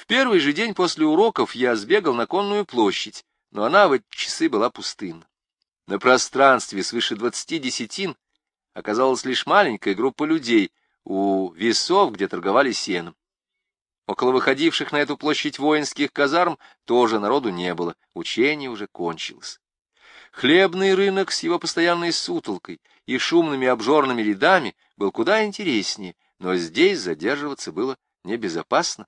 В первый же день после уроков я сбегал на конную площадь, но она в эти часы была пустынна. На пространстве свыше двадцати десятин оказалась лишь маленькая группа людей у весов, где торговали сеном. Около выходивших на эту площадь воинских казарм тоже народу не было, учение уже кончилось. Хлебный рынок с его постоянной сутолкой и шумными обжорными рядами был куда интереснее, но здесь задерживаться было небезопасно.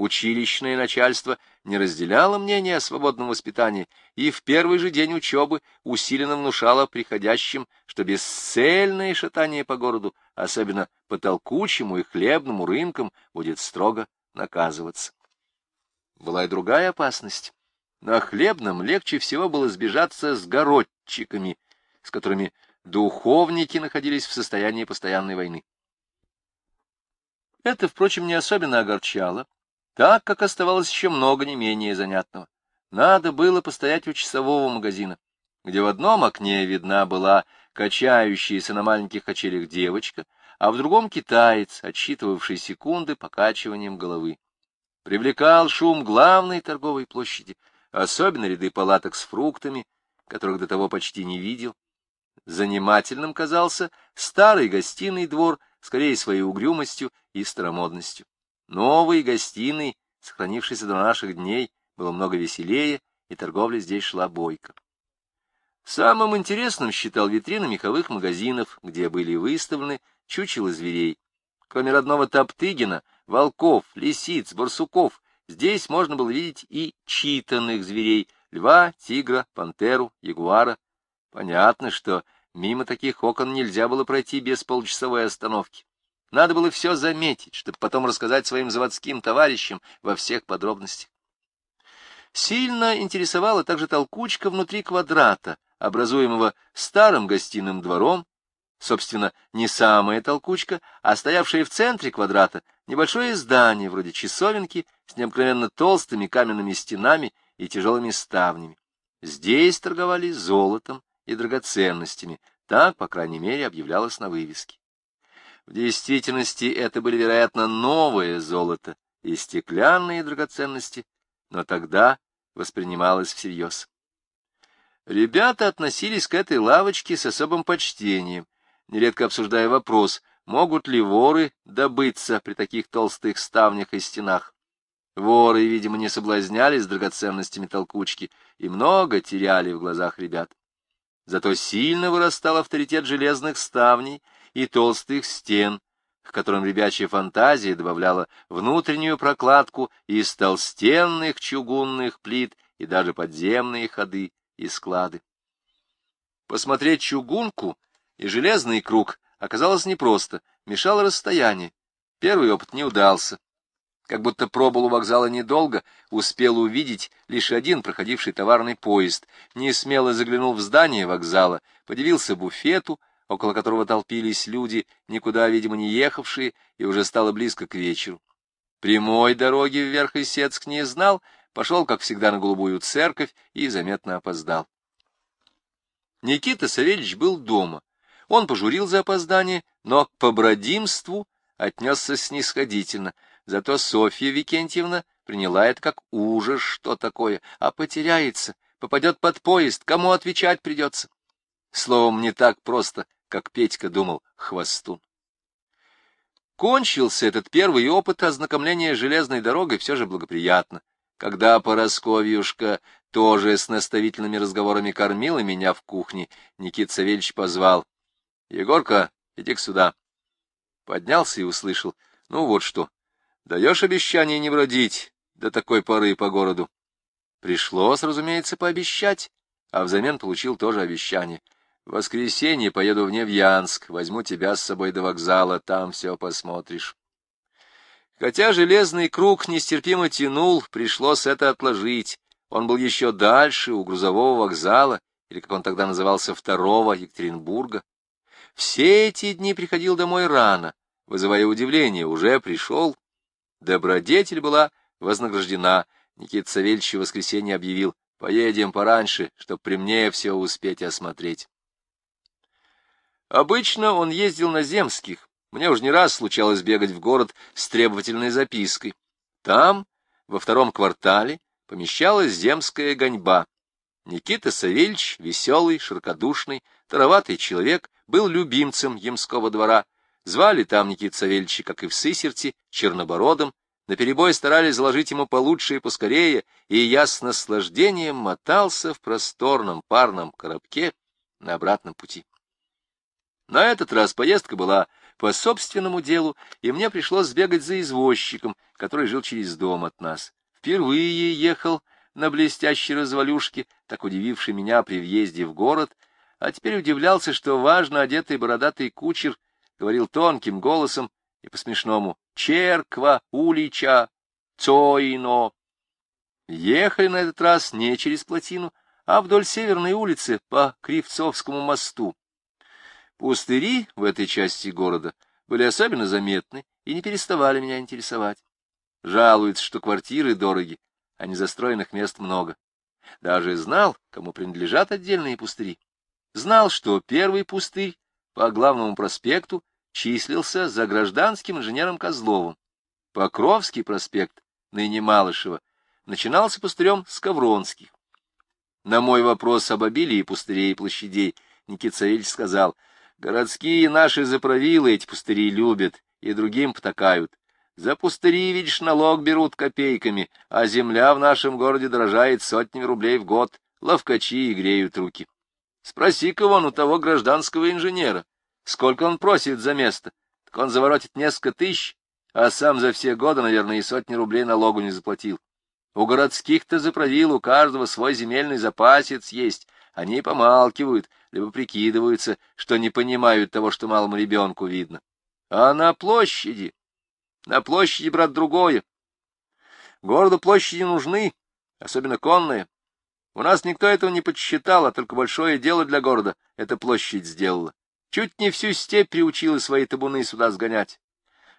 Училищное начальство не разделяло мнение о свободном воспитании и в первый же день учебы усиленно внушало приходящим, что бесцельное шатание по городу, особенно по толкучему и хлебному рынкам, будет строго наказываться. Была и другая опасность. На хлебном легче всего было сбежаться с городчиками, с которыми духовники находились в состоянии постоянной войны. Это, впрочем, не особенно огорчало так как оставалось еще много не менее занятного. Надо было постоять у часового магазина, где в одном окне видна была качающаяся на маленьких качелях девочка, а в другом китаец, отсчитывавший секунды покачиванием головы. Привлекал шум главной торговой площади, особенно ряды палаток с фруктами, которых до того почти не видел. Занимательным казался старый гостиный двор, скорее своей угрюмостью и старомодностью. Новый гостиной, сохранившийся до наших дней, было много веселее, и торговля здесь шла бойко. Самым интересным считал витрины меховых магазинов, где были выставлены чучела зверей. Кроме родного Топтыгина, волков, лисиц, барсуков, здесь можно было видеть и читанных зверей — льва, тигра, пантеру, ягуара. Понятно, что мимо таких окон нельзя было пройти без получасовой остановки. Надо было все заметить, чтобы потом рассказать своим заводским товарищам во всех подробностях. Сильно интересовала также толкучка внутри квадрата, образуемого старым гостиным двором, собственно, не самая толкучка, а стоявшее в центре квадрата небольшое здание, вроде часовенки, с необыкновенно толстыми каменными стенами и тяжелыми ставнями. Здесь торговали золотом и драгоценностями, так, по крайней мере, объявлялось на вывеске. В действительности это были, вероятно, новое золото и стеклянные драгоценности, но тогда воспринималось всерьез. Ребята относились к этой лавочке с особым почтением, нередко обсуждая вопрос, могут ли воры добыться при таких толстых ставнях и стенах. Воры, видимо, не соблазнялись драгоценностями толкучки и много теряли в глазах ребят. Зато сильно вырастал авторитет железных ставней и толстых стен, к которым ребячья фантазия добавляла внутреннюю прокладку из толстенных чугунных плит и даже подземные ходы и склады. Посмотреть чугунку и железный круг оказалось непросто, мешало расстояние. Первый опыт не удался. Как будто пробыл у вокзала недолго, успел увидеть лишь один проходивший товарный поезд, не смело заглянул в здание вокзала, подивился буфету, около которого толпились люди, никуда, видимо, не ехавшие, и уже стало близко к вечеру. Прямой дороги вверх из Сецк не знал, пошел, как всегда, на Голубую церковь и заметно опоздал. Никита Савельич был дома. Он пожурил за опоздание, но к побродимству отнесся снисходительно. Зато Софья Викентьевна приняла это как ужас, что такое, а потеряется, попадет под поезд, кому отвечать придется. Словом, не так просто как Петька думал, хвостун. Кончился этот первый опыт ознакомления железной дорогой все же благоприятно. Когда Поросковьюшка тоже с наставительными разговорами кормила меня в кухне, Никит Савельевич позвал. — Егорка, иди сюда. Поднялся и услышал. — Ну вот что, даешь обещание не бродить до такой поры по городу? Пришлось, разумеется, пообещать, а взамен получил тоже обещание — в воскресенье поеду в Невьянск, возьму тебя с собой до вокзала, там все посмотришь. Хотя железный круг нестерпимо тянул, пришлось это отложить. Он был еще дальше, у грузового вокзала, или, как он тогда назывался, второго Екатеринбурга. Все эти дни приходил домой рано, вызывая удивление, уже пришел. Добродетель была вознаграждена. Никита Савельевич в воскресенье объявил, поедем пораньше, чтоб при мне все успеть осмотреть. Обычно он ездил на земских. Мне уж не раз случалось бегать в город с требовательной запиской. Там, во втором квартале помещалась земская гоньба. Никита Савельич, веселый, широкодушный, тароватый человек, был любимцем Ямского двора. Звали там Никита Савельича, как и в Сысерте, Чернобородом. Наперебой старались заложить ему получше и поскорее, и я с наслаждением мотался в просторном парном коробке на обратном пути. На этот раз поездка была по собственному делу, и мне пришлось сбегать за извозчиком, который жил через дом от нас. Впервые ехал на блестящей развалюшке, так удививший меня при въезде в город, а теперь удивлялся, что важно одетый бородатый кучер говорил тонким голосом и по-смешному «Черква, улича, цойно». Ехали на этот раз не через плотину, а вдоль северной улицы по Кривцовскому мосту. Пустыри в этой части города были особенно заметны и не переставали меня интересовать. Жалуются, что квартиры дороги, а незастроенных мест много. Даже знал, кому принадлежат отдельные пустыри. Знал, что первый пустырь по главному проспекту числился за гражданским инженером Козловым. Покровский проспект, ныне Малышева, начинался пустырем Скавронских. На мой вопрос об обилии пустырей и площадей Никита Савельевич сказал — Городские наши заправилы эти пустыри любят и другим потакают. За пустыри, видишь, налог берут копейками, а земля в нашем городе дорожает сотнями рублей в год. Ловкачи и греют руки. Спроси-ка вон у того гражданского инженера, сколько он просит за место. Так он заворотит несколько тысяч, а сам за все годы, наверное, и сотни рублей налогу не заплатил. У городских-то заправил у каждого свой земельный запасец есть, они помалкивают, либо прикидываются, что не понимают того, что малому ребенку видно. А на площади? На площади, брат, другое. Городу площади нужны, особенно конные. У нас никто этого не подсчитал, а только большое дело для города эта площадь сделала. Чуть не всю степь приучила свои табуны сюда сгонять.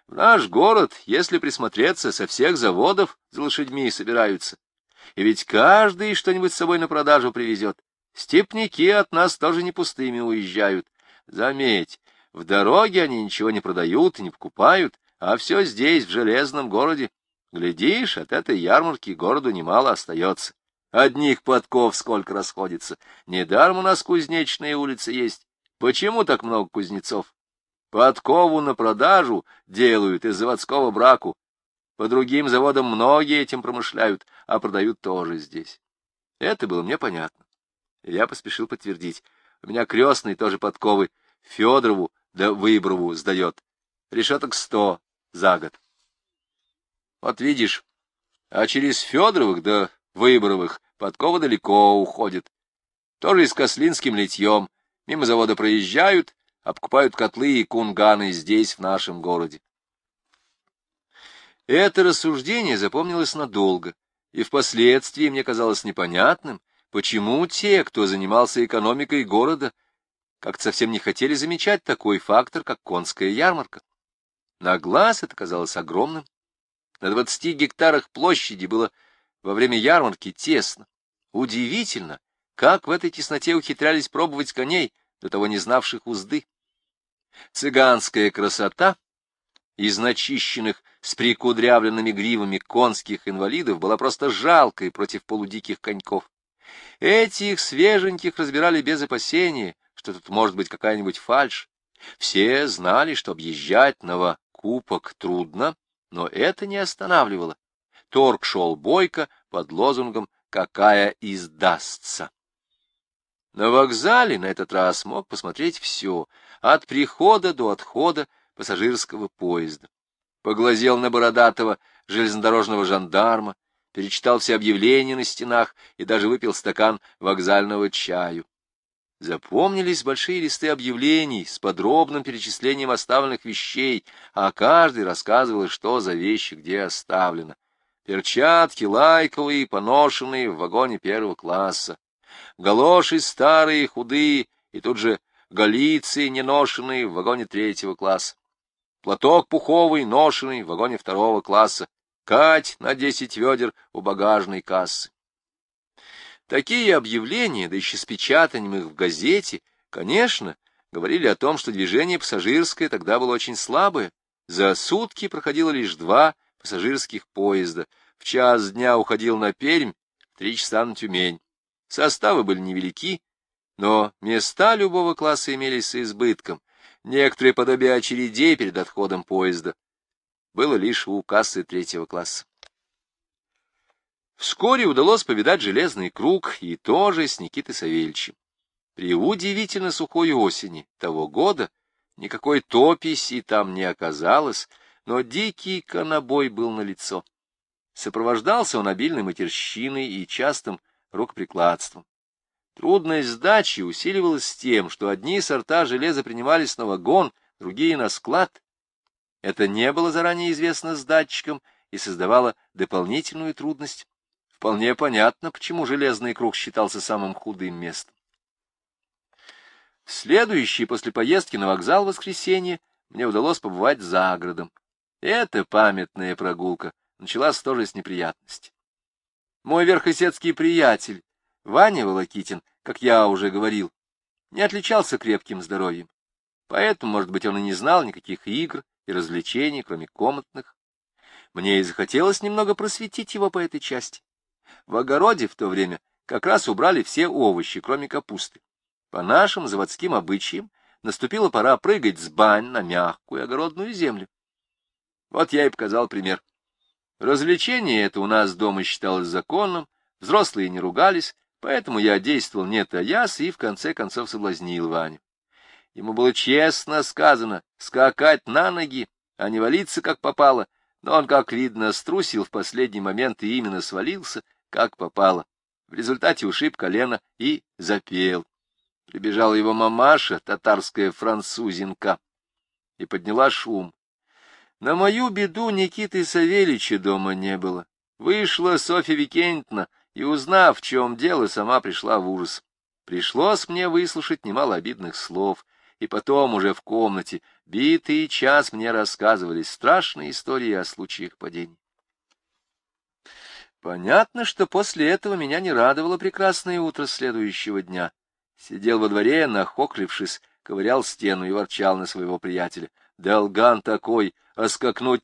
В наш город, если присмотреться, со всех заводов за лошадьми собираются. И ведь каждый что-нибудь с собой на продажу привезет. Степники от нас тоже не пустыми уезжают. Заметь, в дороге они ничего не продают и не покупают, а все здесь, в железном городе. Глядишь, от этой ярмарки городу немало остается. Одних подков сколько расходится. Недаром у нас кузнечные улицы есть. Почему так много кузнецов? Подкову на продажу делают из заводского браку. По другим заводам многие этим промышляют, а продают тоже здесь. Это было мне понятно. Я поспешил подтвердить. У меня крестный тоже подковы. Федорову да Выброву сдает. Решеток сто за год. Вот видишь, а через Федоровых да Выборовых подкова далеко уходит. Тоже и с Кослинским литьем. Мимо завода проезжают, обкупают котлы и кунганы здесь, в нашем городе. Это рассуждение запомнилось надолго, и впоследствии мне казалось непонятным, Почему те, кто занимался экономикой города, как-то совсем не хотели замечать такой фактор, как конская ярмарка? На глаз это казалось огромным. На двадцати гектарах площади было во время ярмарки тесно. Удивительно, как в этой тесноте ухитрялись пробовать коней, до того не знавших узды. Цыганская красота из начищенных с прикудрявленными гривами конских инвалидов была просто жалкой против полудиких коньков. Этих свеженьких разбирали без опасения, что тут может быть какая-нибудь фальшь. Все знали, что объезжать новокупок трудно, но это не останавливало. Торг шел бойко под лозунгом «Какая издастся». На вокзале на этот раз мог посмотреть все, от прихода до отхода пассажирского поезда. Поглазел на бородатого железнодорожного жандарма, перечитал все объявления на стенах и даже выпил стакан вокзального чаю. Запомнились большие листы объявлений с подробным перечислением оставленных вещей, а каждый рассказывал, что за вещи где оставлено. Перчатки лайковые, поношенные в вагоне первого класса. Галоши старые, худые, и тут же галицы неношенные в вагоне третьего класса. Платок пуховый, ношенный в вагоне второго класса. Кать на десять ведер у багажной кассы. Такие объявления, да еще с печатанием их в газете, конечно, говорили о том, что движение пассажирское тогда было очень слабое. За сутки проходило лишь два пассажирских поезда. В час дня уходил на Пермь, в три часа на Тюмень. Составы были невелики, но места любого класса имелись с избытком. Некоторые подобие очередей перед отходом поезда было лишь у кассы третьего класса. Вскоре удалось повидать железный круг, и тоже с Никитой Савельичем. При удивительно сухой осени того года никакой тописи там не оказалось, но дикий конобой был налицо. Сопровождался он обильной матерщиной и частым рукоприкладством. Трудность сдачи усиливалась тем, что одни сорта железа принимались на вагон, другие — на склад. Это не было заранее известно сдатчикам и создавало дополнительную трудность. Вполне понятно, почему железный круг считался самым худым местом. Следующий после поездки на вокзал воскресенье мне удалось побывать за городом. Эта памятная прогулка началась тоже с неприятности. Мой верхосецкий приятель, Ваня Волокитин, как я уже говорил, не отличался крепким здоровьем. Поэтому, может быть, он и не знал никаких игр и развлечений, кроме комнатных. Мне и захотелось немного просветить его по этой части. В огороде в то время как раз убрали все овощи, кроме капусты. По нашим заводским обычаям наступила пора прыгать с бань на мягкую огородную землю. Вот я и показал пример. Развлечение это у нас дома считалось законным, взрослые не ругались, поэтому я действовал не таясь и в конце концов соблазнил Ваню. Ему было честно сказано скакать на ноги, а не валиться как попало, но он, как видно, струсил в последний момент и именно свалился, как попало. В результате ушиб колено и запел. Прибежала его мамаша, татарская французинка, и подняла шум. На мою беду Никиты Савельича дома не было. Вышла Софья Викентьевна, и, узнав, в чем дело, сама пришла в ужас. Пришлось мне выслушать немало обидных слов, и потом уже в комнате битый час мне рассказывали страшные истории о случаях падений. Понятно, что после этого меня не радовало прекрасное утро следующего дня. Сидел во дворе, нахоклившись, ковырял стену и ворчал на своего приятеля. Долган такой, а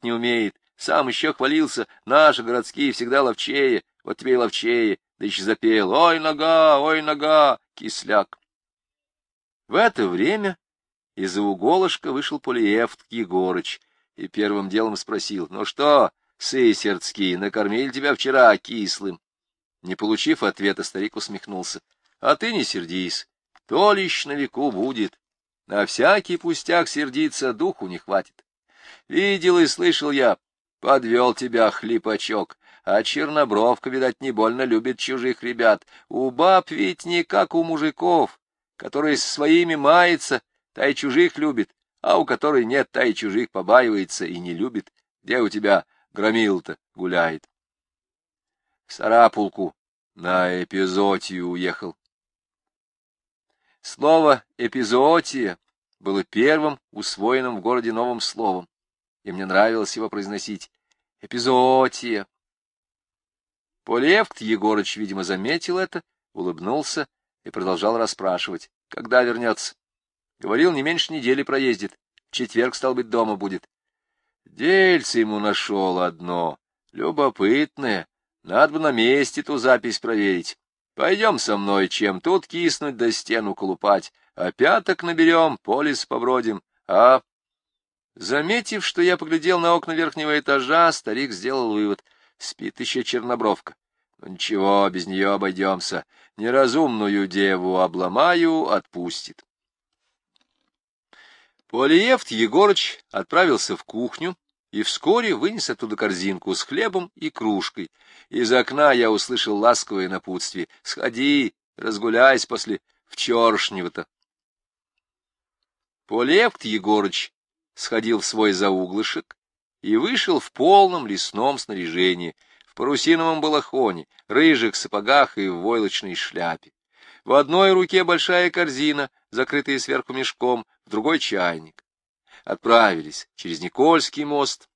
не умеет. Сам еще хвалился, наши городские всегда ловчее, вот тебе и ловчее, да еще запел «Ой, нога, ой, нога, кисляк». В это время из-за уголышка вышел Полиевт Егорыч и первым делом спросил, «Ну что, Сысердский, накормили тебя вчера кислым?» Не получив ответа, старик усмехнулся. А ты не сердись, то лишь на веку будет. На всякий пустяк сердиться духу не хватит. Видел и слышал я, подвел тебя хлипачок, а чернобровка, видать, не больно любит чужих ребят. У баб ведь не как у мужиков, которые с своими мается, та и чужих любит, а у которой нет, та и чужих побаивается и не любит. Где у тебя громил-то гуляет? В Сарапулку на эпизотию уехал. Слово «эпизоотия» было первым усвоенным в городе новым словом, и мне нравилось его произносить «эпизоотия». Полевкт Егорыч, видимо, заметил это, улыбнулся и продолжал расспрашивать, когда вернется. Говорил, не меньше недели проездит, четверг, стал быть, дома будет. Дельце ему нашел одно, любопытное, надо бы на месте ту запись проверить. Пойдем со мной, чем тут киснуть да стену колупать, а пяток наберем, по лесу побродим, а... Заметив, что я поглядел на окна верхнего этажа, старик сделал вывод. Спит еще чернобровка. Ну, ничего, без нее обойдемся. Неразумную деву обломаю, отпустит. Полиевт Егорыч отправился в кухню, и вскоре вынес оттуда корзинку с хлебом и кружкой. Из окна я услышал ласковое напутствие. «Сходи, разгуляйся после вчерашнего-то». Полевт Егорыч сходил в свой зауглышек и вышел в полном лесном снаряжении, в парусиновом балахоне, рыжих сапогах и в войлочной шляпе. В одной руке большая корзина, закрытая сверху мешком, в другой — чайник отправились через Никольский мост,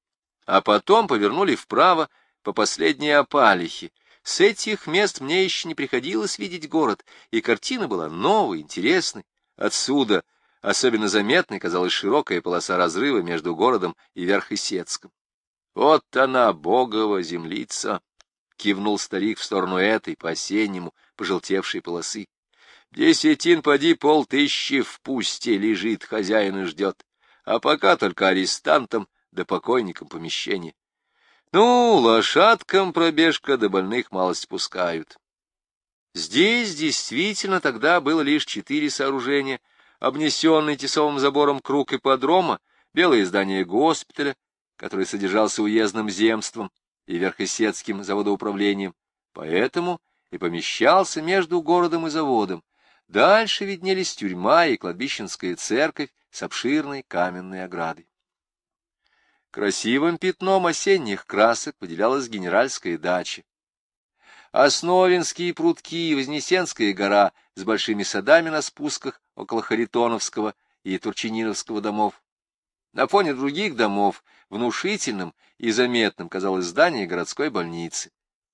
а потом повернули вправо по последней опалихе. С этих мест мне еще не приходилось видеть город, и картина была новой, интересной. Отсюда особенно заметной казалась широкая полоса разрыва между городом и Верхесецком. Вот она, богова землица, — кивнул старик в сторону этой, по-осеннему, пожелтевшей полосы. Десятин поди полтыщи в пусте лежит, хозяин и ждет, а пока только арестантам да покойникам помещение. Ну, лошадкам пробежка до больных малость пускают. Здесь действительно тогда было лишь четыре сооружения, обнесенный тесовым забором круг ипподрома, белое здание госпиталя, который содержался уездным земством и верхосецким заводоуправлением, поэтому и помещался между городом и заводом. Дальше виднелись тюрьма и кладбищенская церковь с обширной каменной оградой. Красивым пятном осенних красок выделялась генеральская дача. Основинские прудки и Вознесенская гора с большими садами на спусках около Харитоновского и Турчининовского домов. На фоне других домов внушительным и заметным казалось здание городской больницы.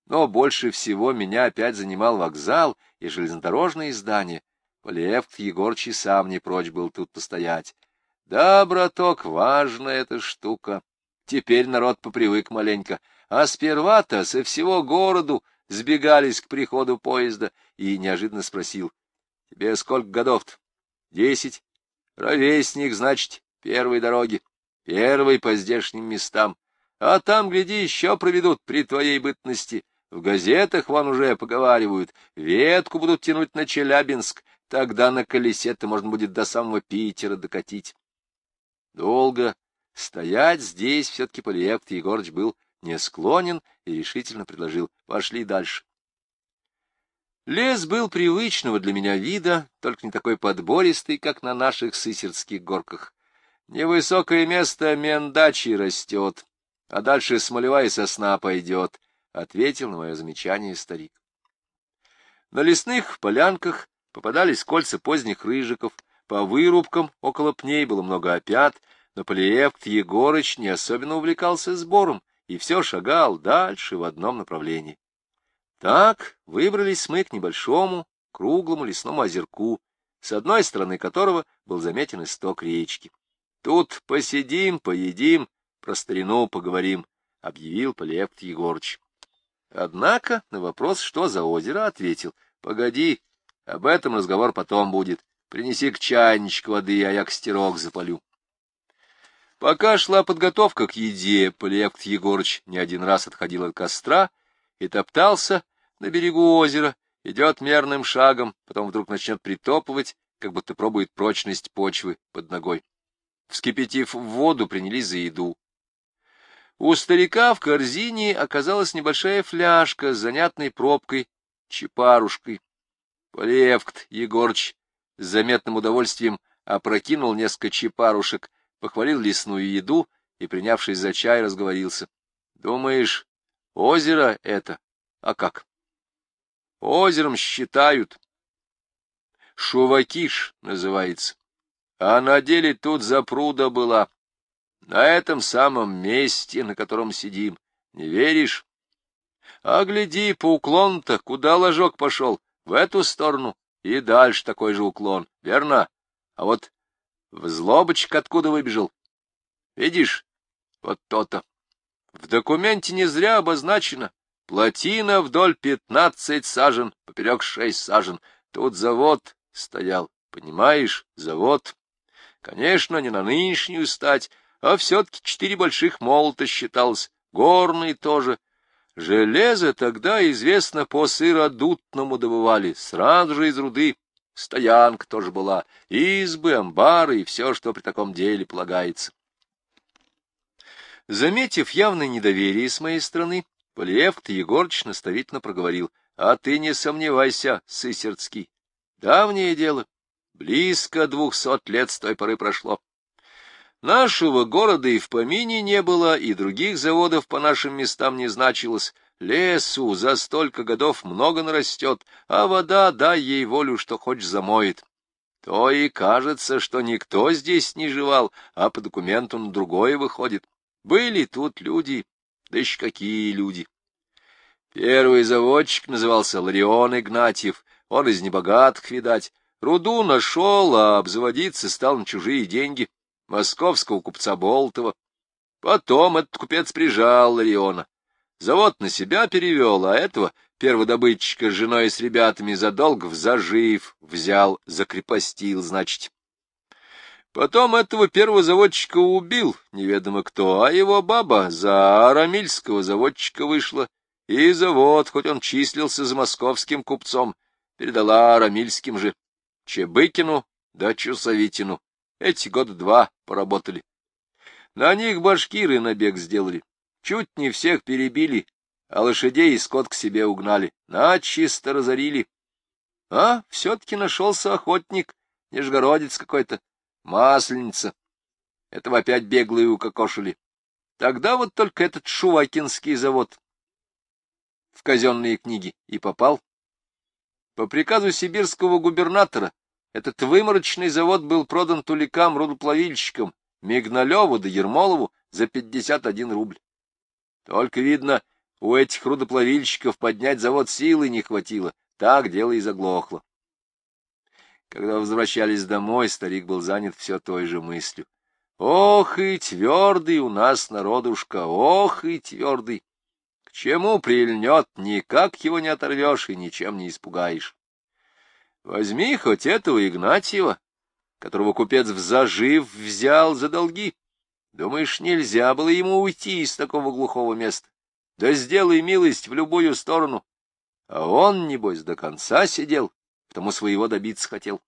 Но больше всего меня опять занимал вокзал и железнодорожные здания. Полевт Егорчий сам не прочь был тут постоять. Да, браток, важная эта штука. Теперь народ попривык маленько. А сперва-то со всего городу сбегались к приходу поезда и неожиданно спросил. — Тебе сколько годов-то? — Десять. — Ровесник, значит, первой дороги. Первый по здешним местам. А там, гляди, еще проведут при твоей бытности. В газетах вон уже поговаривают. Ветку будут тянуть на Челябинск. Тогда на колесе-то можно будет до самого Питера докатить. Долго стоять здесь все-таки Полиевт Егорыч был не склонен и решительно предложил «пошли дальше». Лес был привычного для меня вида, только не такой подбористый, как на наших сысердских горках. Невысокое место Мендачи растет, а дальше смолевая сосна пойдет, — ответил на мое замечание старик. На лесных полянках попадались кольца поздних рыжиков, по вырубкам около пней было много опят, но Полиевт Егорыч не особенно увлекался сбором и все шагал дальше в одном направлении. Так выбрались мы к небольшому, круглому лесному озерку, с одной стороны которого был заметен исток речки. «Тут посидим, поедим, про старину поговорим», — объявил Полевт Егорыч. Однако на вопрос, что за озеро, ответил, «Погоди, об этом разговор потом будет. Принеси к чайничку воды, а я костерок запалю». Пока шла подготовка к еде, Полевт Егорыч не один раз отходил от костра и топтался на берегу озера, идет мерным шагом, потом вдруг начнет притопывать, как будто пробует прочность почвы под ногой. Вскипятив воду, принялись за еду. У старика в корзине оказалась небольшая фляжка с занятной пробкой, чепарушкой. Полевкт Егорыч с заметным удовольствием опрокинул несколько чепарушек, похвалил лесную еду и, принявшись за чай, разговорился. — Думаешь, озеро это? А как? Озером считают. Шувакиш называется. А на деле тут запруда была. На этом самом месте, на котором сидим. Не веришь? А гляди, по уклону-то, куда ложок пошел? В эту сторону. И дальше такой же уклон, верно? А вот в злобочек откуда выбежал? Видишь? Вот то-то. В документе не зря обозначено. Плотина вдоль пятнадцать сажен, поперек шесть сажен. Тут завод стоял, понимаешь, завод. Конечно, не на нынешнюю стать, а все-таки четыре больших молота считалось, горный тоже. Железо тогда, известно, по сыродутному добывали, сразу же из руды. Стоянка тоже была, избы, амбары и все, что при таком деле полагается. Заметив явное недоверие с моей стороны, Полиевт Егорыч наставительно проговорил, — А ты не сомневайся, Сысердский. Давнее дело. Близко двухсот лет с той поры прошло. Нашего города и в помине не было, и других заводов по нашим местам не значилось. Лесу за столько годов много нарастет, а вода, дай ей волю, что хоть замоет. То и кажется, что никто здесь не жевал, а по документу на другое выходит. Были тут люди, да еще какие люди! Первый заводчик назывался Ларион Игнатьев, он из небогатых, видать. Руду нашел, а обзаводиться стал на чужие деньги. Московского купца Болтова. Потом этот купец прижал Лариона. Завод на себя перевел, а этого перводобытчика с женой и с ребятами задолг в зажив взял, закрепостил, значит. Потом этого первого заводчика убил, неведомо кто, а его баба за арамильского заводчика вышла, и завод, хоть он числился за московским купцом, передала арамильским же, Чебыкину да Чусовитину. Эти года два поработали. На них башкиры набег сделали. Чуть не всех перебили, а лошадей и скот к себе угнали. Начисто разорили. А все-таки нашелся охотник, нижегородец какой-то, масленица. Этого опять беглые укокошили. Тогда вот только этот Шувакинский завод в казенные книги и попал. По приказу сибирского губернатора этот выморочный завод был продан туликам-рудоплавильщикам Мигналеву да Ермолову за 51 рубль. Только, видно, у этих рудоплавильщиков поднять завод силы не хватило, так дело и заглохло. Когда возвращались домой, старик был занят все той же мыслью. Ох и твердый у нас народушка, ох и твердый! К чему прильнет, никак его не оторвешь и ничем не испугаешь. Возьми хоть этого Игнатьева, которого купец в зажив взял за долги. Думаешь, нельзя было ему уйти из такого глухого места? Да сделай милость в любую сторону. А он, небось, до конца сидел, потому своего добиться хотел.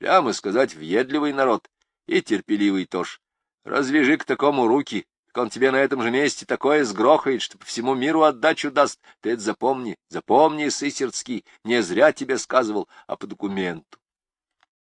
Прямо сказать, въедливый народ и терпеливый тоже. Развяжи к такому руки, как он тебе на этом же месте такое сгрохает, что по всему миру отдачу даст. Ты это запомни, запомни, Сысердский, не зря тебе сказывал, а по документу.